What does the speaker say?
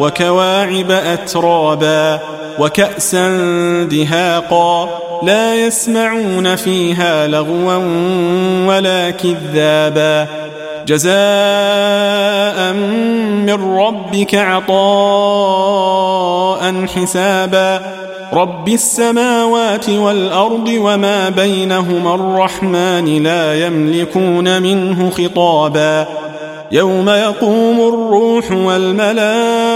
وكواعب أترابا وكأسا دهاقا لا يسمعون فيها لغوا ولا كذابا جزاء من ربك عطاء حسابا رب السماوات والأرض وما بينهما الرحمن لا يملكون منه خطابا يوم يقوم الروح والملائكة